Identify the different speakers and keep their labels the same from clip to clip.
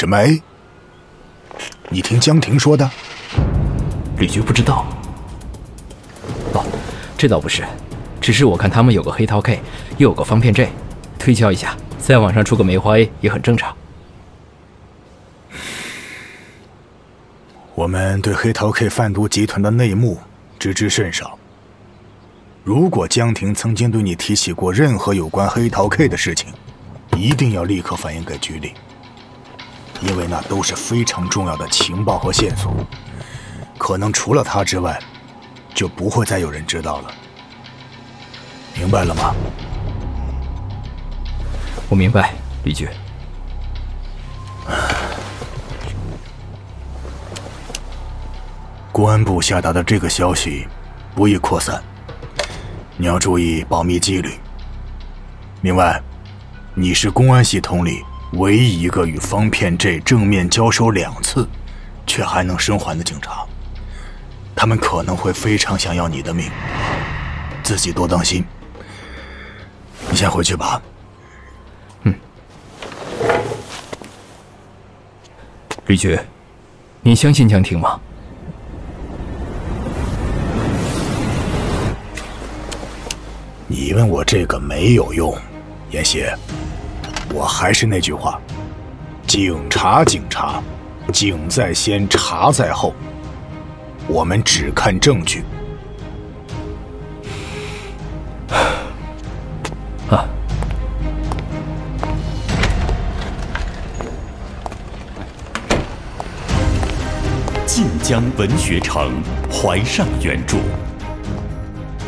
Speaker 1: 什么 A？你听江婷说的？
Speaker 2: 吕局不知道。哦，这倒不是，只是我看他们有个黑桃 K，又有个方片 J，推敲一下，在网上出个梅花 A 也很正常。
Speaker 1: 我们对黑桃 K 贩毒集团的内幕知之甚少。如果江婷曾经对你提起过任何有关黑桃 K 的事情，一定要立刻反映给局里，因为那都是非常重要的情报和线索。可能除了他之外，就不会再有人知道了。明白了吗？
Speaker 2: 我明白，李局。
Speaker 1: 公安部下达的这个消息不易扩散，你要注意保密纪律。另外，你是公安系统里唯一一个与方片 J 正面交手两次，却还能生还的警察。他们可能会非常想要你的命，自己多当心。你先回去吧。
Speaker 2: 嗯。李局，你相信江婷吗？
Speaker 1: 你问我这个没有用，严邪。我还是那句话，警察，警察，警在先，查在后。我们只看证据。
Speaker 2: 啊！
Speaker 3: 晋江文学城怀上原著。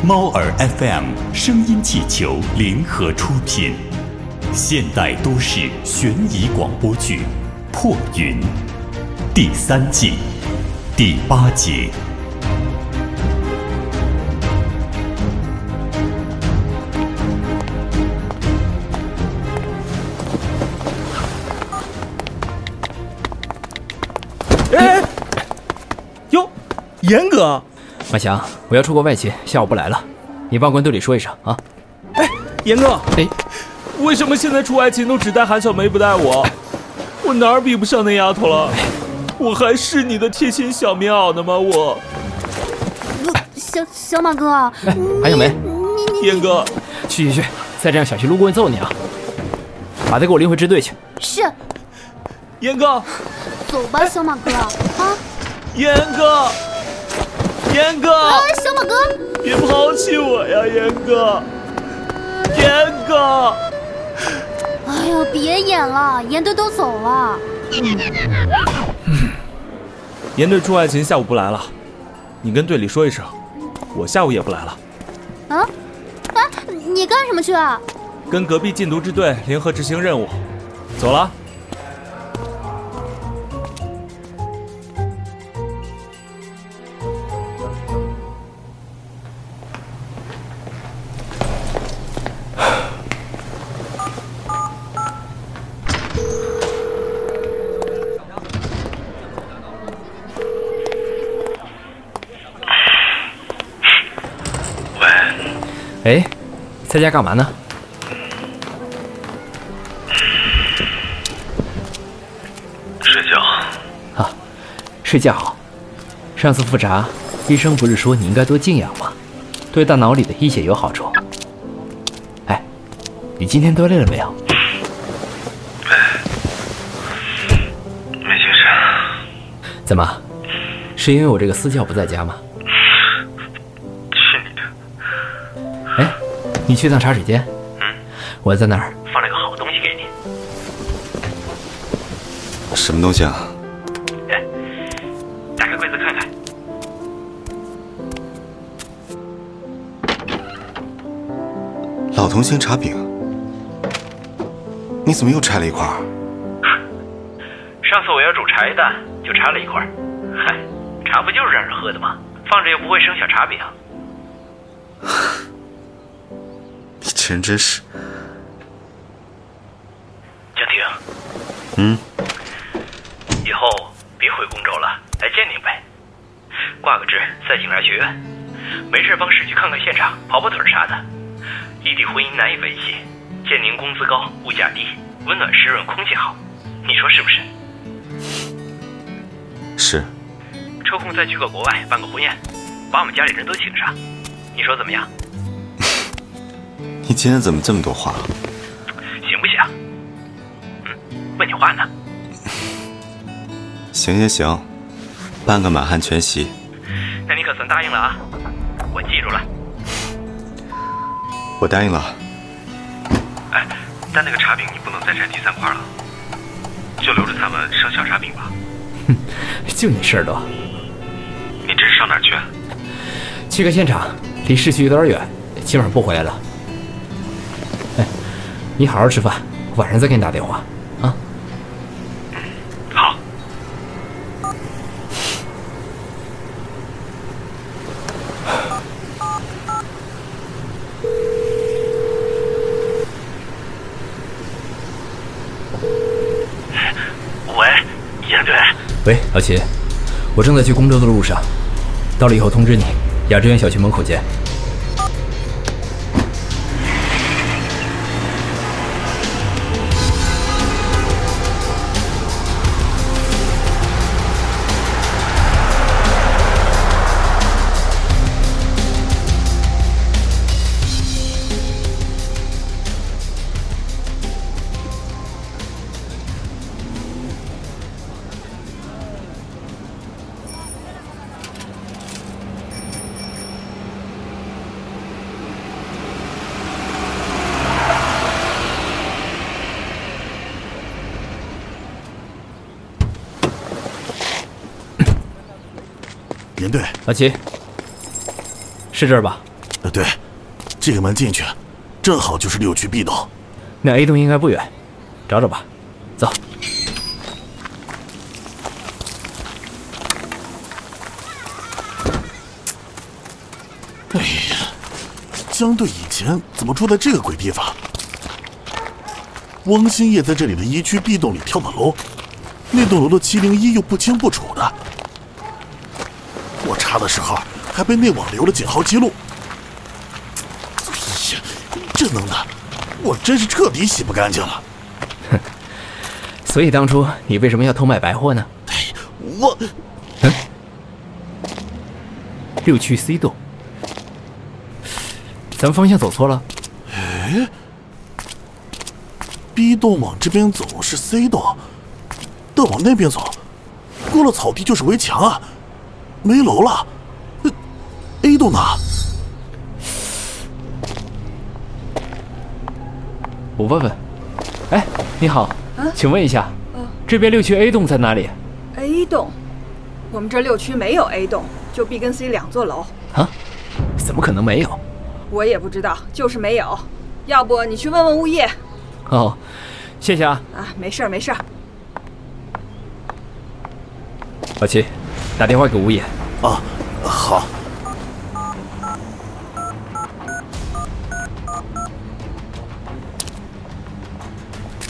Speaker 3: 猫耳 FM 声音气球联合出品，现代都市悬疑广播剧《破云》第三季第八集。
Speaker 4: 哎，哟，严哥。
Speaker 2: 马翔，我要出国外勤，下午不来了，你帮关队里说一声啊。
Speaker 4: 哎，严哥，
Speaker 2: 哎，
Speaker 4: 为什么现在出外勤都只带韩小梅不带我？我哪儿比不上那丫头了？我还是你的贴心小棉袄呢吗？我。
Speaker 5: 小小马哥，
Speaker 2: 韩小梅，
Speaker 4: 严哥，
Speaker 2: 去去去，再这样小心路过人揍你啊！把他给我拎回支队去。
Speaker 5: 是。
Speaker 4: 严哥，
Speaker 5: 走吧，小马哥啊。
Speaker 4: 严哥。严哥，
Speaker 5: 小马哥，
Speaker 4: 别抛弃我呀，严哥，严哥。
Speaker 5: 哎呦，别演了，严队都走了。
Speaker 4: 严队出外勤，下午不来了，你跟队里说一声，我下午也不来了。
Speaker 5: 啊？啊？你干什么去啊？
Speaker 4: 跟隔壁禁毒支队联合执行任务，走了。
Speaker 2: 在家干嘛呢？
Speaker 6: 睡觉。
Speaker 2: 啊，睡觉好。上次复查，医生不是说你应该多静养吗？对大脑里的淤血有好处。哎，你今天多累了没有？
Speaker 6: 没精神。
Speaker 2: 怎么？是因为我这个私教不在家吗？你去趟茶水间，
Speaker 6: 嗯，
Speaker 2: 我在那儿
Speaker 6: 放了个好东西给你。
Speaker 7: 什么东西啊？
Speaker 6: 哎，打开柜子看看。
Speaker 7: 老同心茶饼，你怎么又拆了一块？
Speaker 6: 上次我要煮茶叶蛋，就拆了一块。嗨，茶不就是让人喝的吗？放着又不会生小茶饼。
Speaker 7: 人真是，
Speaker 6: 江婷。
Speaker 7: 嗯。
Speaker 6: 以后别回公州了，来建宁呗。挂个职，在警察学院，没事帮市局看看现场，跑跑腿啥的。异地婚姻难以维系，建宁工资高，物价低，温暖湿润，空气好，你说是不是？
Speaker 7: 是，
Speaker 6: 抽空再去个国外办个婚宴，把我们家里人都请上，你说怎么样？
Speaker 7: 你今天怎么这么多话？
Speaker 6: 行不行？嗯，问你话呢。
Speaker 7: 行行行，办个满汉全席。
Speaker 6: 那你可算答应了啊！我记住了。
Speaker 7: 我答应了。
Speaker 6: 哎，但那个茶饼你不能再摘第三块了，就留着咱们上小茶饼吧。
Speaker 2: 哼，就你事儿多。
Speaker 6: 你这是上哪儿去？
Speaker 2: 去个现场，离市区有点远，今晚不回来了。哎，你好好吃饭，晚上再给你打电话啊。
Speaker 6: 好。喂，严队。
Speaker 2: 喂，老秦，我正在去公州的路上，到了以后通知你，雅致园小区门口见。
Speaker 8: 严队，
Speaker 2: 老齐，是这儿吧？
Speaker 8: 呃，对，这个门进去，正好就是六区 B 栋。
Speaker 2: 那 A 栋应该不远，找找吧。走。
Speaker 8: 哎呀，江队以前怎么住在这个鬼地方？汪兴业在这里的一区 B 栋里跳的楼，那栋楼的七零一又不清不楚的。我查的时候还被内网留了警号记录。哎呀，这弄的，我真是彻底洗不干净了。
Speaker 2: 哼，所以当初你为什么要偷卖白货呢？
Speaker 8: 哎，我，
Speaker 2: 嗯，六区 C 栋，咱们方向走错了。
Speaker 8: 哎，B 栋往这边走是 C 栋，但往那边走，过了草地就是围墙啊。没楼了，A 栋呢？
Speaker 2: 我问问。哎，你好，啊、请问一下，
Speaker 9: 嗯、
Speaker 2: 这边六区 A 栋在哪里
Speaker 9: ？A 栋，我们这六区没有 A 栋，就 B 跟 C 两座楼。
Speaker 2: 啊？怎么可能没有？
Speaker 9: 我也不知道，就是没有。要不你去问问物业。
Speaker 2: 哦，谢谢啊。
Speaker 9: 啊，没事儿没事儿。
Speaker 2: 老齐。打电话给吴野。
Speaker 8: 啊，好。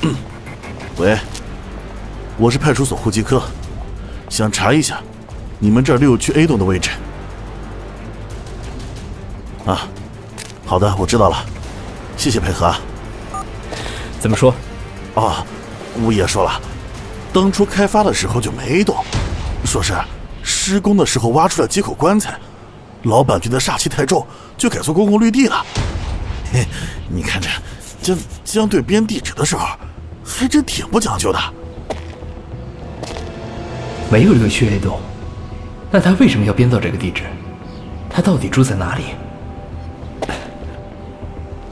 Speaker 8: 嗯，喂，我是派出所户籍科，想查一下你们这儿六区 A 栋的位置。啊，好的，我知道了，谢谢配合啊。
Speaker 2: 怎么说？
Speaker 8: 哦，物业说了，当初开发的时候就没栋，说是。施工的时候挖出来几口棺材，老板觉得煞气太重，就改做公共绿地了。嘿，你看这江江队编地址的时候，还真挺不讲究的。
Speaker 2: 没有六区 A 栋，那他为什么要编造这个地址？他到底住在哪里？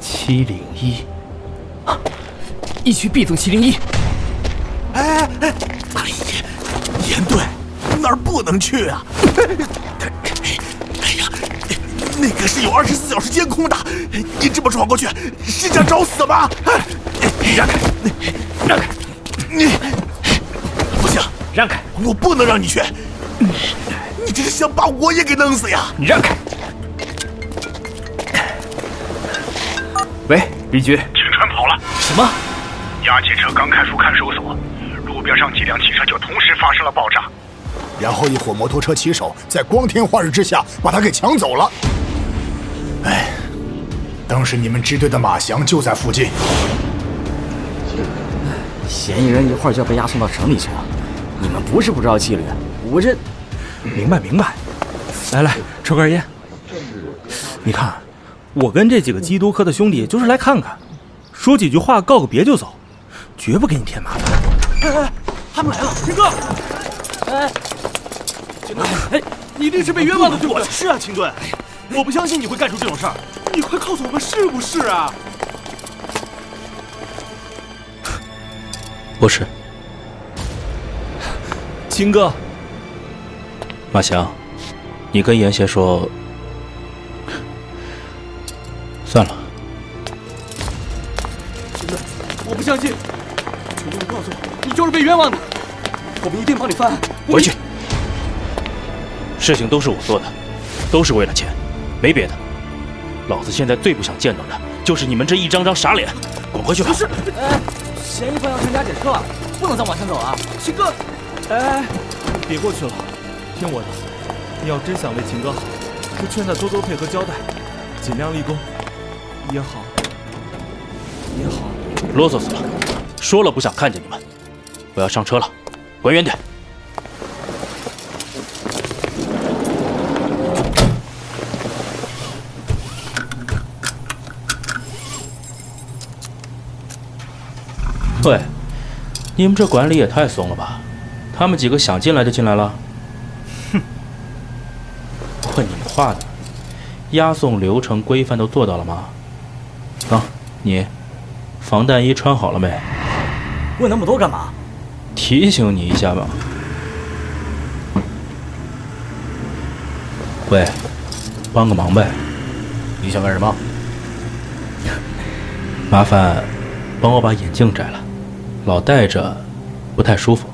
Speaker 2: 七零一，一区 B 栋七零一。
Speaker 8: 哎哎哎！哎呀，严队。哪儿不能去啊？哎呀，那个是有二十四小时监控的，你这么闯过去是想找死吗？让开，让开！你不行，
Speaker 2: 让开！
Speaker 8: 我不能让你去，你这是想把我也给弄死呀！
Speaker 2: 你让开！喂，李局，
Speaker 6: 秦川跑了。
Speaker 2: 什么？
Speaker 6: 押解车刚开出看守所，路边上几辆汽车就同时发生了爆炸。
Speaker 1: 然后一伙摩托车骑手在光天化日之下把他给抢走了。哎，当时你们支队的马翔就在附近。
Speaker 10: 嫌疑人一会儿就要被押送到城里去了，
Speaker 11: 你们不是不知道纪律，我这
Speaker 4: 明白明白。来来，抽根烟。你看，我跟这几个基督科的兄弟就是来看看，说几句话告个别就走，绝不给你添麻烦。
Speaker 11: 哎哎，他们来了，
Speaker 4: 秦哥！
Speaker 11: 哎，秦盾，哎，你一定是被冤枉的，对不对？
Speaker 12: 是啊，秦队，我不相信你会干出这种事儿，你快告诉我们是不是啊？
Speaker 13: 不是，
Speaker 4: 秦哥，
Speaker 13: 马翔，你跟严邪说，算了。
Speaker 11: 秦盾，我不相信，秦队你告诉我，你就是被冤枉的，我们一定帮你翻案。
Speaker 13: 回去，事情都是我做的，都是为了钱，没别的。老子现在最不想见到的就是你们这一张张傻脸，滚回去吧！
Speaker 11: 不是，哎。嫌疑犯要参加检测了，不能再往前走啊！
Speaker 4: 秦哥，哎，别过去了，听我的，你要真想为秦哥好，就劝他多多配合交代，尽量立功，也好，也好。
Speaker 13: 啰嗦死了，说了不想看见你们，我要上车了，滚远点。喂，你们这管理也太松了吧？他们几个想进来就进来了？哼！问你们话呢，押送流程规范都做到了吗？啊，你防弹衣穿好了没？
Speaker 11: 问那么多干嘛？
Speaker 13: 提醒你一下吧。喂，帮个忙呗。
Speaker 11: 你想干什么？
Speaker 13: 麻烦帮我把眼镜摘了。老带着，不太舒服。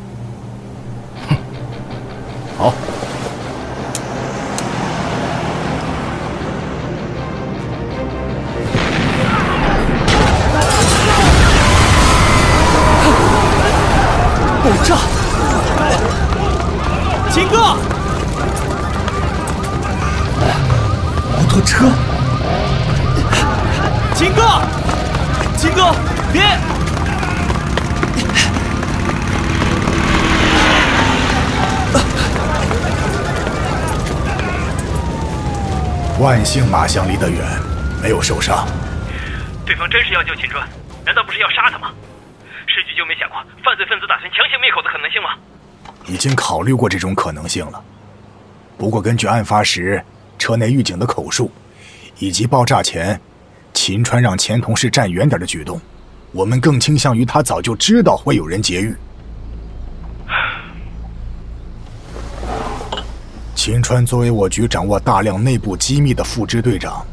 Speaker 1: 幸马翔离得远，没有受伤。
Speaker 6: 对方真是要救秦川，难道不是要杀他吗？市局就没想过犯罪分子打算强行灭口的可能性吗？
Speaker 1: 已经考虑过这种可能性了。不过根据案发时车内狱警的口述，以及爆炸前秦川让前同事站远点的举动，我们更倾向于他早就知道会有人劫狱。秦川作为我局掌握大量内部机密的副支队长，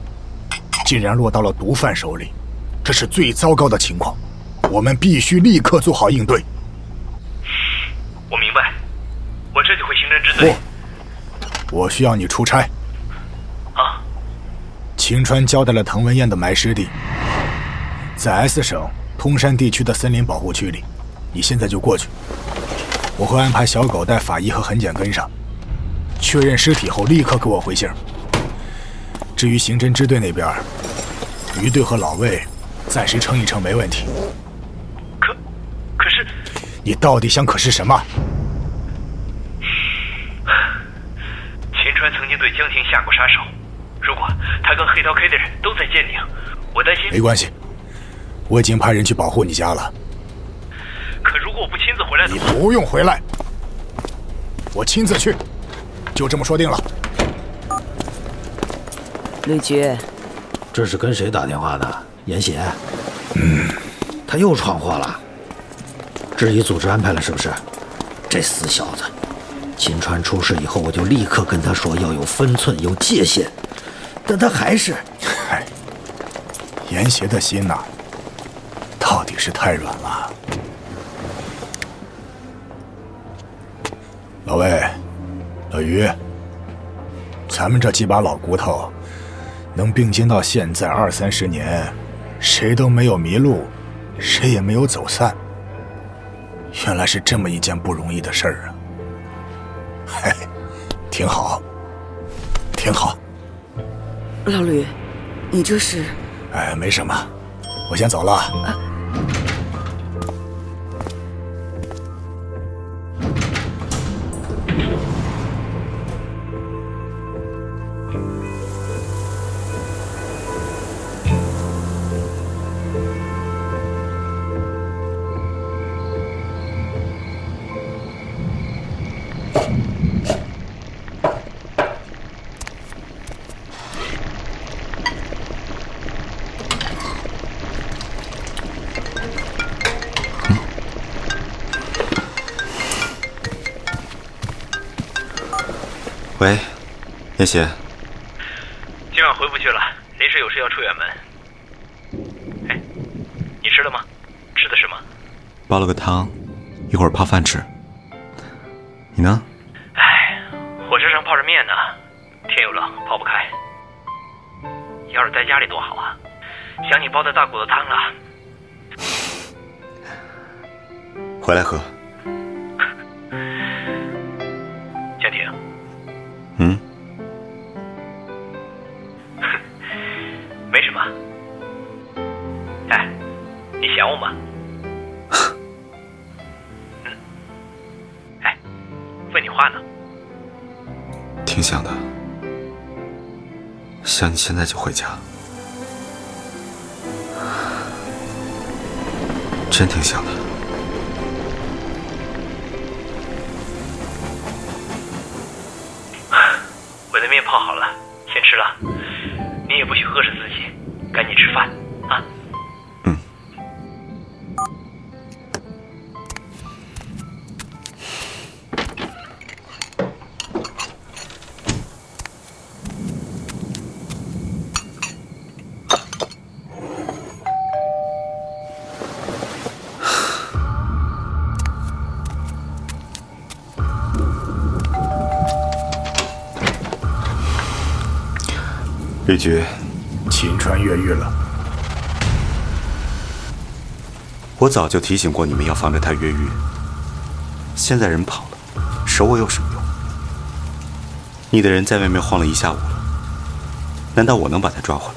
Speaker 1: 竟然落到了毒贩手里，这是最糟糕的情况。我们必须立刻做好应对。
Speaker 6: 我明白，我这就回刑侦支队。
Speaker 1: 不，我需要你出差。
Speaker 6: 啊？
Speaker 1: 秦川交代了滕文燕的埋尸地，在 S 省通山地区的森林保护区里，你现在就过去。我会安排小狗带法医和痕检跟上。确认尸体后，立刻给我回信。至于刑侦支队那边，余队和老魏暂时撑一撑没问题。
Speaker 6: 可，可是，
Speaker 1: 你到底想可是什么？
Speaker 6: 秦川曾经对江婷下过杀手，如果他跟黑桃 K 的人都在建宁，我担心。
Speaker 1: 没关系，我已经派人去保护你家了。
Speaker 6: 可如果我不亲自回来，
Speaker 1: 你不用回来，我亲自去。就这么说定了。
Speaker 14: 吕局，
Speaker 15: 这是跟谁打电话的？严邪。
Speaker 1: 嗯，
Speaker 15: 他又闯祸了。质疑组织安排了是不是？这死小子，秦川出事以后，我就立刻跟他说要有分寸、有界限，但他还是……
Speaker 1: 嗨，严邪的心呐，到底是太软了。老魏。老于，咱们这几把老骨头，能并肩到现在二三十年，谁都没有迷路，谁也没有走散。原来是这么一件不容易的事儿啊！嘿，挺好，挺好。
Speaker 14: 老吕，你这是？
Speaker 1: 哎，没什么，我先走了。
Speaker 7: 喂，严邪。
Speaker 6: 今晚回不去了，临时有事要出远门。哎，你吃了吗？吃的什么？
Speaker 7: 煲了个汤，一会儿泡饭吃。你呢？
Speaker 6: 哎，火车上泡着面呢，天又冷，泡不开。要是在家里多好啊！想你煲的大骨头汤了。
Speaker 7: 回来喝。
Speaker 6: 想你
Speaker 7: 现在就回家。真挺想的。吕局，
Speaker 1: 秦川越狱了。
Speaker 7: 我早就提醒过你们要防着他越狱。现在人跑了，守我有什么用？你的人在外面晃了一下午了，难道我能把他抓回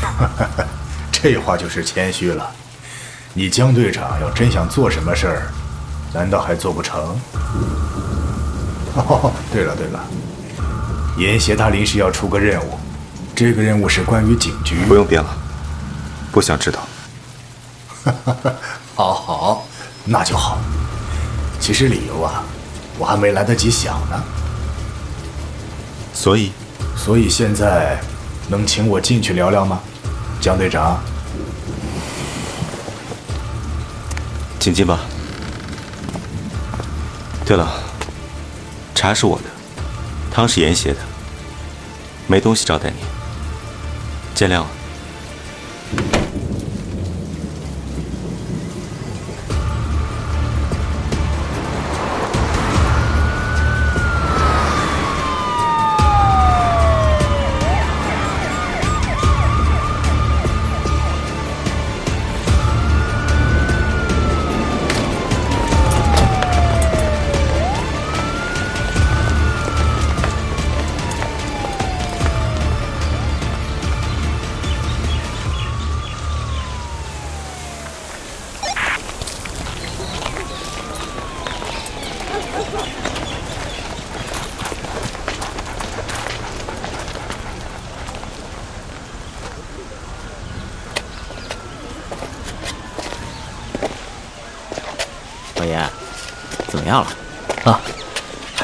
Speaker 1: 来？这话就是谦虚了。你江队长要真想做什么事儿，难道还做不成？哦，对了对了，严邪他临时要出个任务。这个任务是关于警局。
Speaker 7: 不用编了，不想知道。
Speaker 1: 好好，那就好。其实理由啊，我还没来得及想呢。
Speaker 7: 所以，
Speaker 1: 所以现在能请我进去聊聊吗，江队长？
Speaker 7: 请进吧。对了，茶是我的，汤是严邪的，没东西招待你。见谅。
Speaker 2: 了，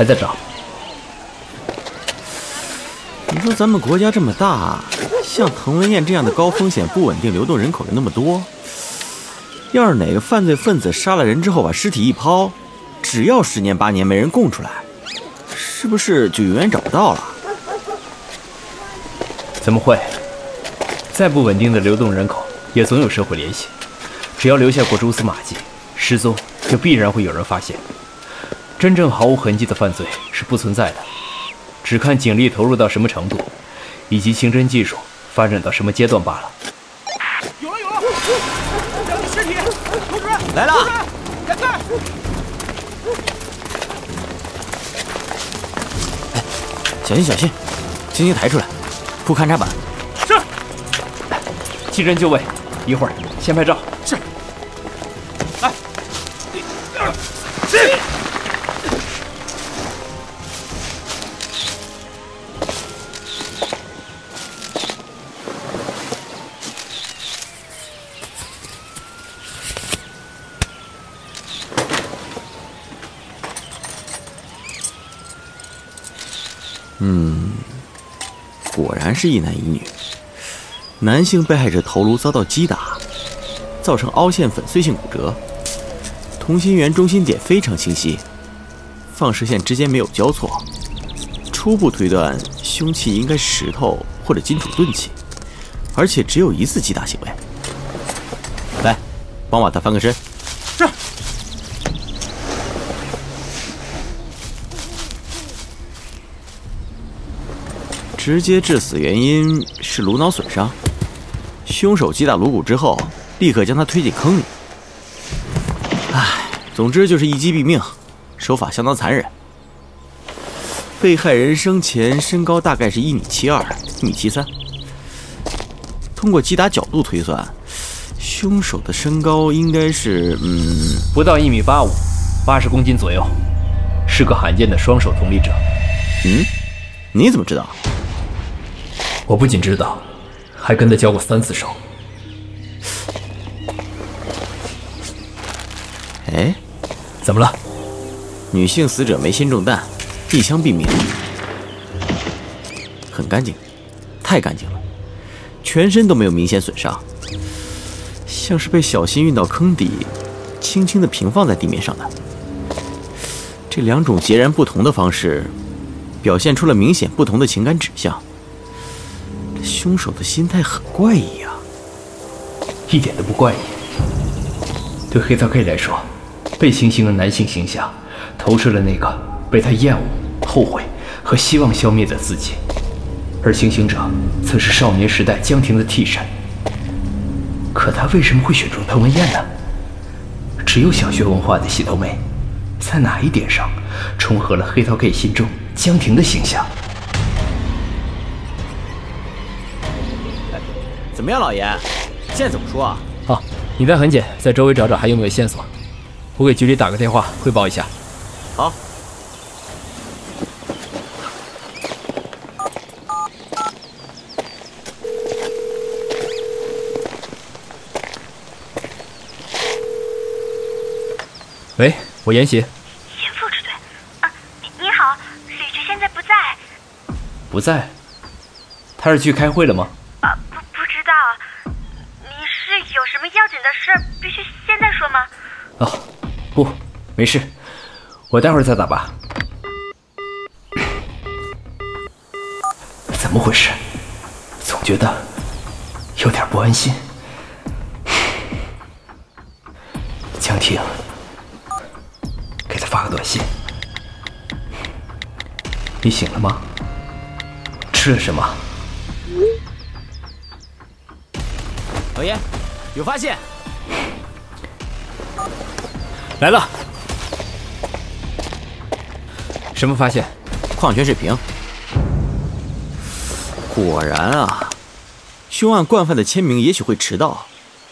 Speaker 2: 在找。
Speaker 10: 你说咱们国家这么大，像滕文燕这样的高风险、不稳定流动人口又那么多，要是哪个犯罪分子杀了人之后把尸体一抛，只要十年八年没人供出来，是不是就永远找不到了？
Speaker 2: 怎么会？再不稳定的流动人口，也总有社会联系。只要留下过蛛丝马迹，失踪就必然会有人发现。真正毫无痕迹的犯罪是不存在的，只看警力投入到什么程度，以及刑侦技术发展到什么阶段罢了。
Speaker 11: 有了有了，两具尸体，同志
Speaker 10: 来了，
Speaker 11: 开开！
Speaker 10: 哎，小心小心，轻轻抬出来，铺勘察板。
Speaker 11: 是。
Speaker 2: 弃人就位，一会儿先拍照。
Speaker 11: 一
Speaker 10: 男一女。男性被害者头颅遭到击打，造成凹陷粉碎性骨折，同心圆中心点非常清晰，放射线之间没有交错，初步推断，凶器应该是石头或者金属钝器，而且只有一次击打行为。来，帮我把他翻个身。直接致死原因是颅脑损伤，凶手击打颅骨之后，立刻将他推进坑里。唉，总之就是一击毙命，手法相当残忍。被害人生前身高大概是一米七二、一米七三，通过击打角度推算，凶手的身高应该是嗯
Speaker 2: 不到一米八五，八十公斤左右，是个罕见的双手同力者。
Speaker 10: 嗯，你怎么知道？
Speaker 2: 我不仅知道，还跟他交过三次手。
Speaker 10: 哎，
Speaker 2: 怎么了？
Speaker 10: 女性死者眉心中弹，一枪毙命，很干净，太干净了，全身都没有明显损伤，像是被小心运到坑底，轻轻的平放在地面上的。这两种截然不同的方式，表现出了明显不同的情感指向。凶手的心态很怪异啊，
Speaker 2: 一点都不怪异。对黑桃 K 来说，被行刑的男性形象投射了那个被他厌恶、后悔和希望消灭的自己，而行刑者则是少年时代江婷的替身。可他为什么会选中滕文燕呢？只有小学文化的洗头妹，在哪一点上重合了黑桃 K 心中江婷的形象？
Speaker 10: 怎么样，老爷？现在怎么说啊？
Speaker 2: 好，你带痕检在周围找找还有没有线索，我给局里打个电话汇报一下。
Speaker 10: 好。
Speaker 2: 喂，我严邪。
Speaker 16: 严副支队，啊，你你好，吕局现在不在。
Speaker 2: 不在？他是去开会了吗？没事，我待会儿再打吧。怎么回事？总觉得有点不安心。江婷，给他发个短信。你醒了吗？吃了什么？
Speaker 10: 老爷，有发现！
Speaker 2: 来了。什么发现？
Speaker 10: 矿泉水瓶。果然啊，凶案惯犯的签名也许会迟到，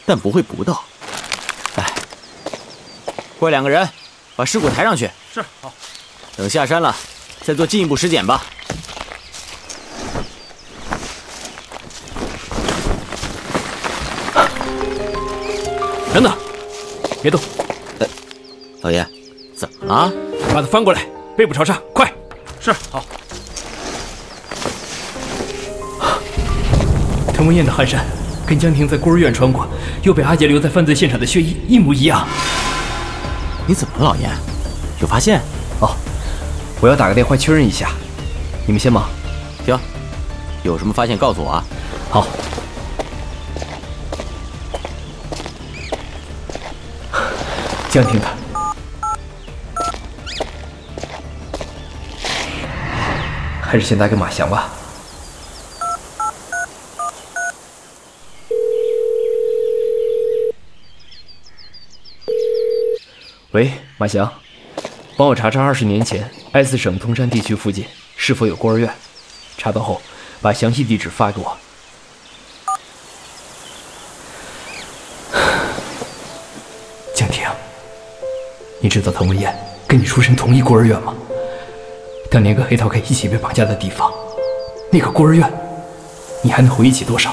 Speaker 10: 但不会不到。哎，过两个人，把尸骨抬上去。
Speaker 11: 是，好。
Speaker 10: 等下山了，再做进一步尸检吧。
Speaker 2: 等等，别动！
Speaker 10: 呃，老爷，怎么了？
Speaker 2: 把他翻过来，背部朝上，快！
Speaker 11: 是，好。
Speaker 2: 滕文燕的汗衫，跟江婷在孤儿院穿过，又被阿杰留在犯罪现场的血衣一模一样。
Speaker 10: 你怎么了，老严？有发现？
Speaker 2: 哦，我要打个电话确认一下。你们先忙。
Speaker 10: 行，有什么发现告诉我啊。
Speaker 2: 好。江婷的，还是先打给马翔吧。喂，马翔，帮我查查二十年前 S 省通山地区附近是否有孤儿院，查到后把详细地址发给我。江婷。你知道滕文燕跟你出身同一孤儿院吗？当年跟黑桃 K 一起被绑架的地方，那个孤儿院，你还能回忆起多少？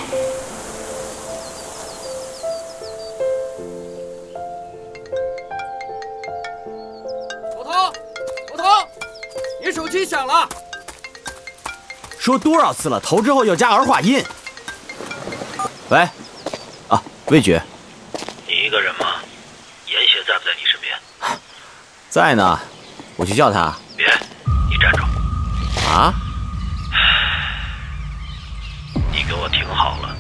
Speaker 17: 老头，老头，你手机响了。
Speaker 10: 说多少次了，头之后要加儿化音。喂，啊，魏局。
Speaker 6: 你一个人吗？严雪在不在你身边？
Speaker 10: 在呢，我去叫他。
Speaker 6: 啊！你给我
Speaker 10: 听好了，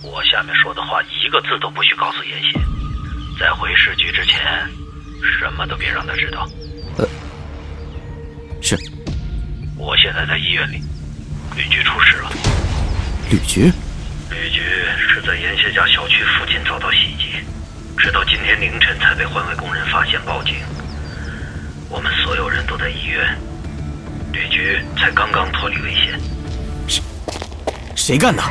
Speaker 10: 我
Speaker 18: 下面说的话一个字都不许告诉严谢。在回市局之前，什么都别让他知道。
Speaker 19: 呃，是。
Speaker 18: 我现在在医院里，吕局出事了。
Speaker 19: 吕局？
Speaker 18: 吕局是在严谢家小区附近遭到袭击，直到今天凌晨才被环卫工人发现报警。我们所有人都在医院。吕局才刚刚脱离危险。
Speaker 19: 谁？谁干的？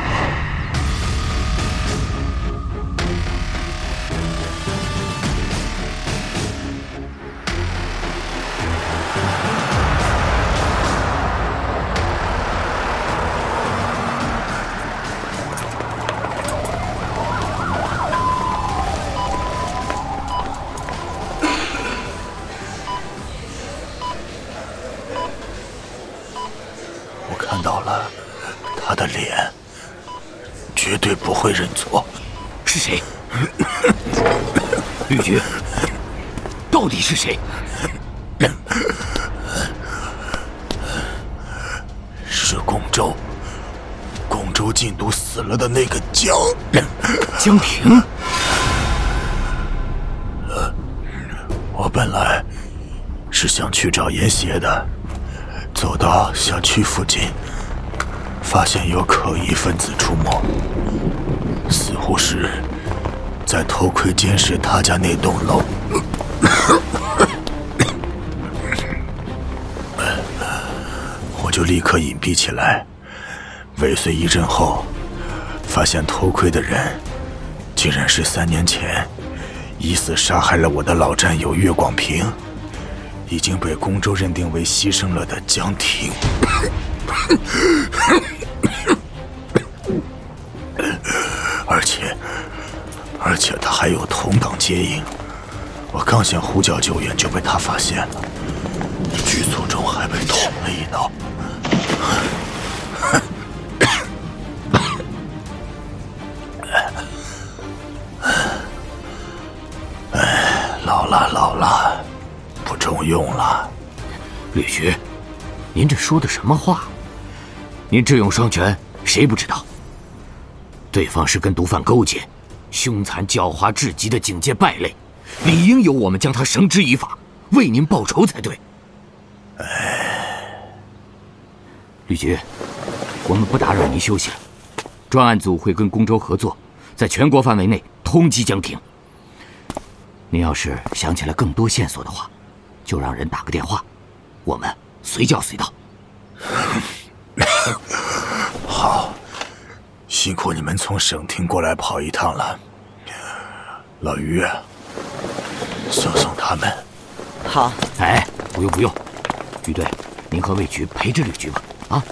Speaker 1: 江
Speaker 19: 平。
Speaker 1: 我本来是想去找严邪的，走到小区附近，发现有可疑分子出没。似乎是在偷窥监视他家那栋楼，我就立刻隐蔽起来，尾随一阵后，发现偷窥的人竟然是三年前疑似杀害了我的老战友岳广平，已经被宫州认定为牺牲了的江婷。而且他还有同党接应，我刚想呼叫救援，就被他发现了。剧组中还被捅了一刀。不用了。
Speaker 19: 吕局，您这说的什么话？您智勇双全，谁不知道？对方是跟毒贩勾结。凶残狡猾至极的警界败类，理应由我们将他绳之以法，为您报仇才对。吕局，我们不打扰您休息了。专案组会跟公州合作，在全国范围内通缉江婷。您要是想起来更多线索的话，就让人打个电话，我们随叫随到。
Speaker 1: 好。辛苦你们从省厅过来跑一趟了，老于，送送他们。
Speaker 14: 好。
Speaker 19: 哎，不用不用，于队，您和魏局陪着吕局吧。啊。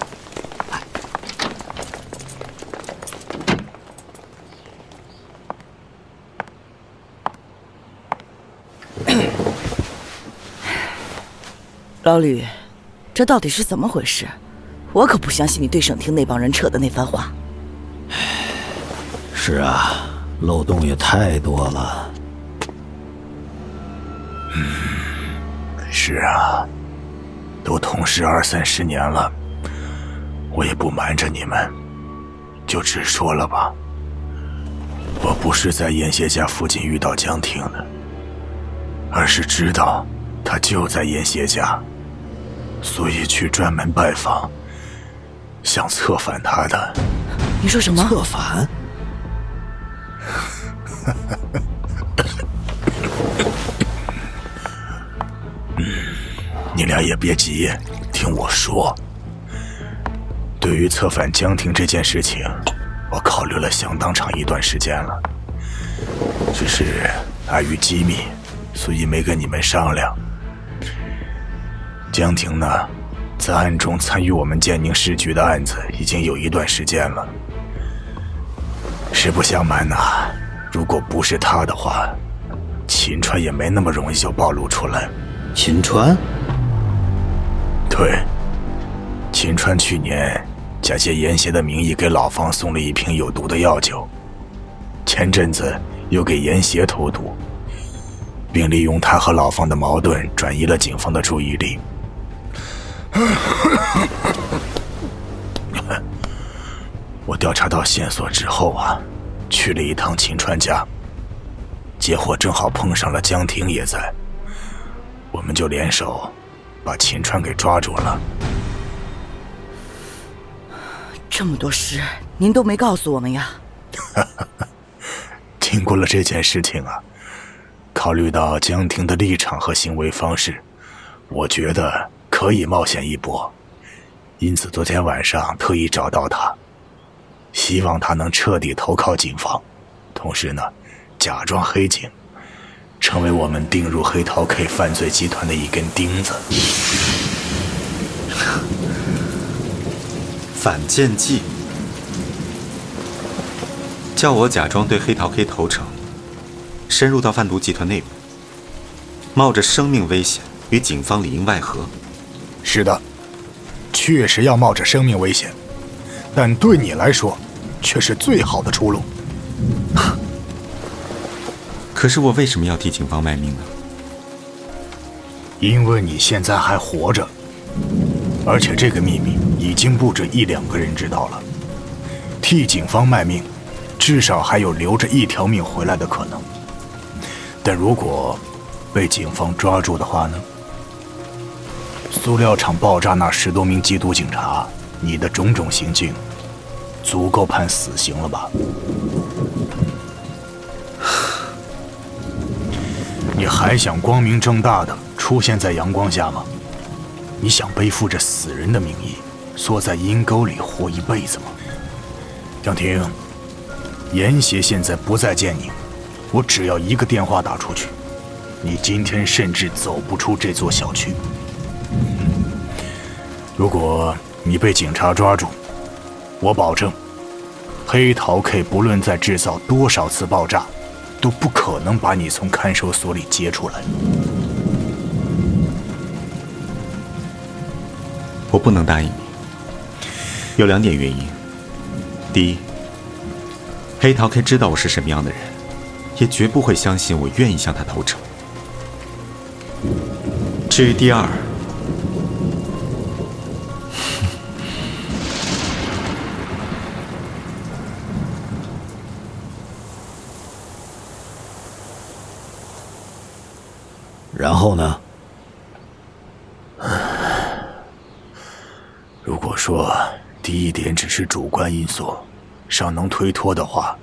Speaker 14: 老吕，这到底是怎么回事？我可不相信你对省厅那帮人扯的那番话。
Speaker 15: 是啊，漏洞也太多了。
Speaker 1: 嗯，是啊，都同事二三十年了，我也不瞒着你们，就直说了吧。我不是在严邪家附近遇到江婷的，而是知道他就在严邪家，所以去专门拜访，想策反他的。
Speaker 14: 你说什么？
Speaker 15: 策反？
Speaker 1: 嗯，你俩也别急，听我说。对于策反江婷这件事情，我考虑了相当长一段时间了，只是碍于机密，所以没跟你们商量。江婷呢，在暗中参与我们建宁市局的案子已经有一段时间了。实不相瞒呐。如果不是他的话，秦川也没那么容易就暴露出来。
Speaker 15: 秦川？
Speaker 1: 对，秦川去年假借严邪的名义给老方送了一瓶有毒的药酒，前阵子又给严邪投毒，并利用他和老方的矛盾转移了警方的注意力。我调查到线索之后啊。去了一趟秦川家，结果正好碰上了江婷也在，我们就联手把秦川给抓住了。
Speaker 14: 这么多事，您都没告诉我们呀？
Speaker 1: 经过了这件事情啊，考虑到江婷的立场和行为方式，我觉得可以冒险一搏，因此昨天晚上特意找到他。希望他能彻底投靠警方，同时呢，假装黑警，成为我们钉入黑桃 K 犯罪集团的一根钉子。
Speaker 7: 反间计，叫我假装对黑桃 K 投诚，深入到贩毒集团内部，冒着生命危险与警方里应外合。
Speaker 1: 是的，确实要冒着生命危险。但对你来说，却是最好的出路。
Speaker 7: 可是我为什么要替警方卖命呢？
Speaker 1: 因为你现在还活着，而且这个秘密已经不止一两个人知道了。替警方卖命，至少还有留着一条命回来的可能。但如果被警方抓住的话呢？塑料厂爆炸那十多名缉毒警察。你的种种行径，足够判死刑了吧？你还想光明正大的出现在阳光下吗？你想背负着死人的名义，缩在阴沟里活一辈子吗？江婷，严邪现在不再见你，我只要一个电话打出去，你今天甚至走不出这座小区。如果。你被警察抓住，我保证，黑桃 K 不论再制造多少次爆炸，都不可能把你从看守所里接出来。
Speaker 7: 我不能答应你，有两点原因。第一，黑桃 K 知道我是什么样的人，也绝不会相信我愿意向他投诚。至于第二，
Speaker 20: 然后呢？
Speaker 1: 如果说第一点只是主观因素，尚能推脱的话，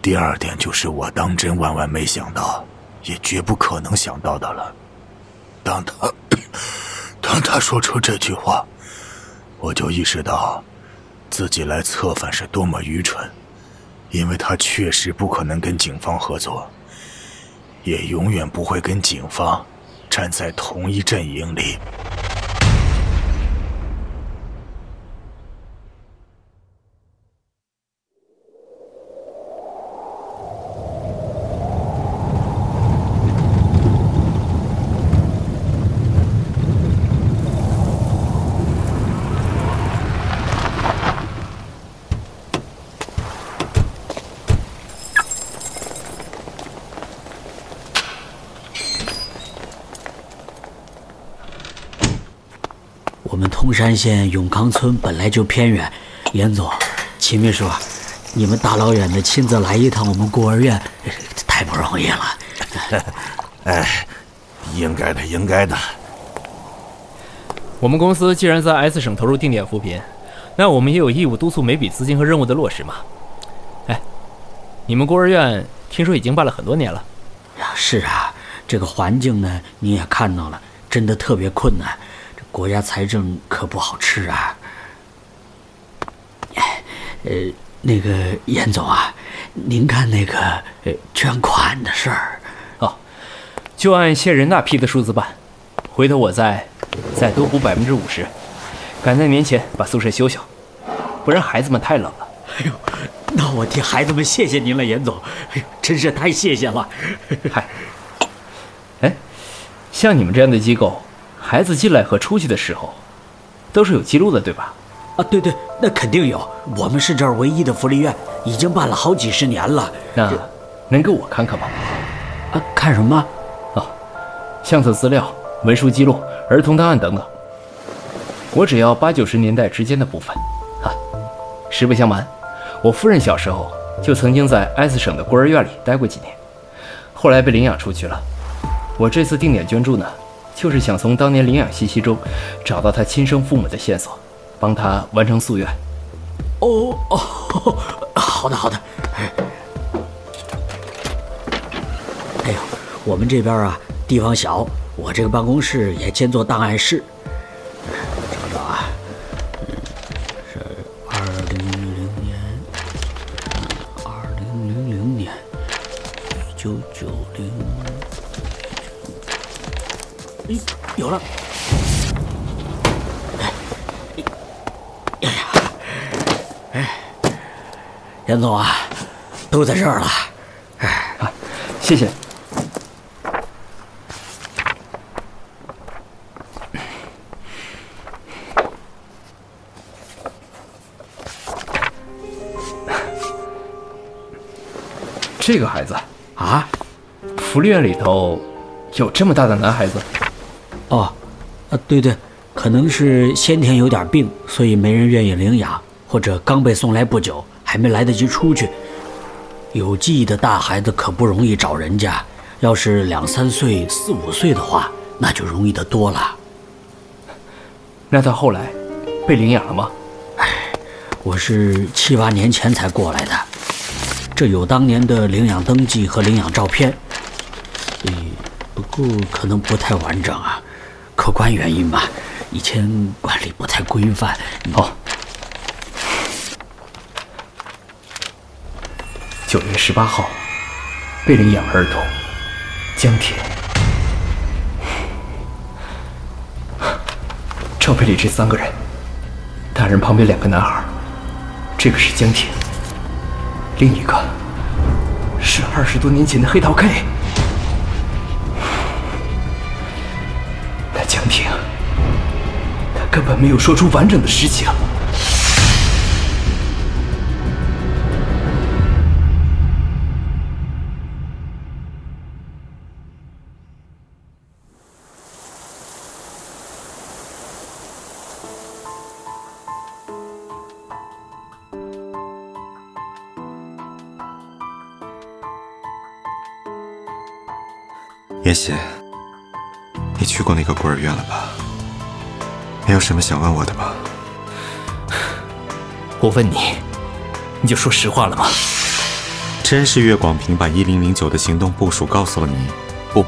Speaker 1: 第二点就是我当真万万没想到，也绝不可能想到的了。当他 当他说出这句话，我就意识到自己来策反是多么愚蠢，因为他确实不可能跟警方合作。也永远不会跟警方站在同一阵营里。
Speaker 20: 通山县永康村本来就偏远，严总、秦秘书，你们大老远的亲自来一趟我们孤儿院，太不容易了。
Speaker 21: 哎，应该的，应该的。
Speaker 2: 我们公司既然在 S 省投入定点扶贫，那我们也有义务督促每笔资金和任务的落实嘛。哎，你们孤儿院听说已经办了很多年了。
Speaker 20: 呀，是啊，这个环境呢，你也看到了，真的特别困难。国家财政可不好吃啊！呃，那个严总啊，您看那个呃捐款的事儿，
Speaker 2: 哦，就按县人大批的数字办。回头我再再多补百分之五十，赶在年前把宿舍修修，不然孩子们太冷了。
Speaker 20: 哎呦，那我替孩子们谢谢您了，严总。哎呦，真是太谢谢了。
Speaker 2: 嗨，哎，像你们这样的机构。孩子进来和出去的时候，都是有记录的，对吧？
Speaker 20: 啊，对对，那肯定有。我们是这儿唯一的福利院，已经办了好几十年了。
Speaker 2: 那能给我看看吗？
Speaker 20: 啊，看什么？
Speaker 2: 啊，相册资料、文书记录、儿童档案等等。我只要八九十年代之间的部分。啊，实不相瞒，我夫人小时候就曾经在 S 省的孤儿院里待过几年，后来被领养出去了。我这次定点捐助呢，就是想从当年领养信息中找到他亲生父母的线索，帮他完成夙愿。
Speaker 20: 哦哦，好的好的。哎呦，我们这边啊地方小，我这个办公室也兼做档案室。哎，有了！哎，哎呀，哎，严总啊，都在这儿了。哎，
Speaker 2: 啊，谢谢。这个孩子
Speaker 20: 啊，
Speaker 2: 福利院里头有这么大的男孩子？
Speaker 20: 哦，啊，对对，可能是先天有点病，所以没人愿意领养，或者刚被送来不久，还没来得及出去。有记忆的大孩子可不容易找人家，要是两三岁、四五岁的话，那就容易得多了。
Speaker 2: 那他后来被领养了吗？
Speaker 20: 哎，我是七八年前才过来的。这有当年的领养登记和领养照片，嗯，不过可能不太完整啊，客观原因吧，以前管理不太规范。
Speaker 2: 哦，九月十八号，被领养儿童江铁。照片里这三个人，大人旁边两个男孩，这个是江铁。另一个是二十多年前的黑桃 K，根本没有说出完整的实情。
Speaker 7: 妍希，你去过那个孤儿院了吧？没有什么想问我的吧？
Speaker 2: 我问你，你就说实话了吗？
Speaker 7: 真是岳广平把一零零九的行动部署告诉了你？
Speaker 22: 不，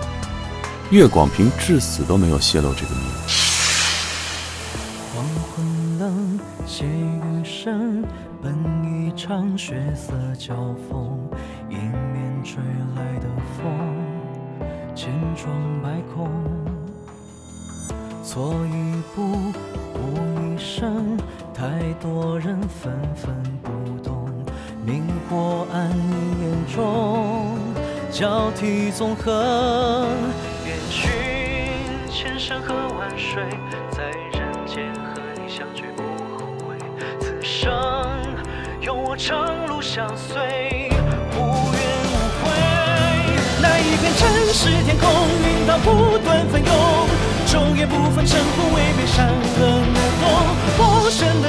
Speaker 22: 岳广平至死都没有泄露这个秘密。
Speaker 23: 黄昏冷，血雨声，本一场血色交锋，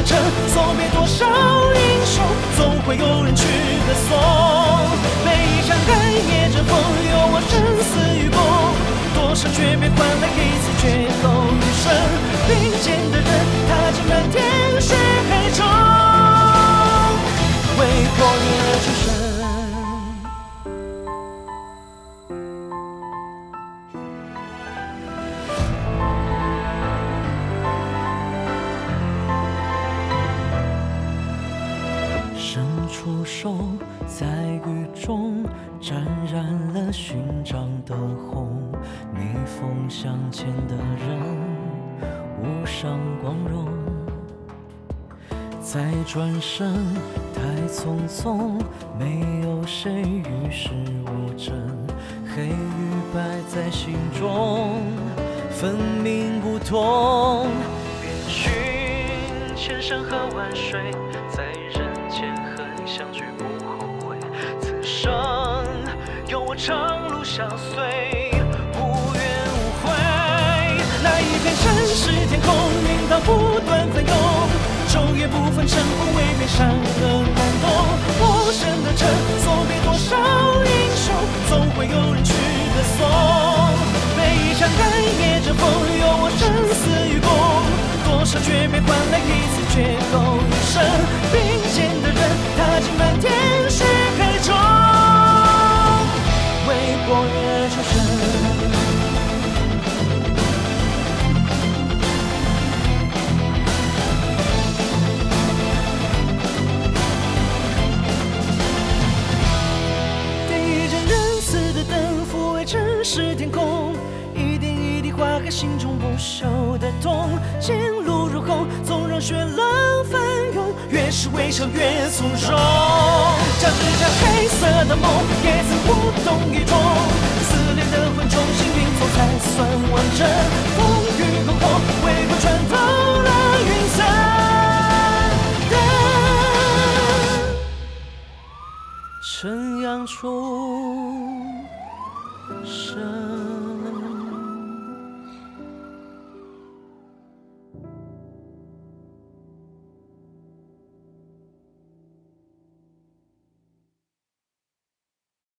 Speaker 23: 城，送别多少英雄，总会有人去歌颂。每一场黑夜阵风，有我生死与共。多少诀别换来一次绝后余生。并肩的人，踏进漫天雪海中，为破灭而出生。勋章的红，逆风向前的人，无上光荣。再转身太匆匆，没有谁与世无争，黑与白在心中分明不同。遍寻千山和万水，在人间和你相聚不后悔。此生长路相随，无怨无悔。那一片城市天空，云涛不断翻涌，昼夜。不分胜负，未免善恶难懂。陌生的城，送别多少英雄，总会有人去歌颂。每一场寒夜争风，有我生死与共。多少诀别换来一次绝后余生。并肩的人，踏进漫天的痛。前路如虹，纵让血浪翻涌，越是微笑越从容。将这场黑色的梦，也曾无动于衷。撕裂的魂重新拼凑才算完整。风雨横祸，为国穿透了云层。晨阳初升。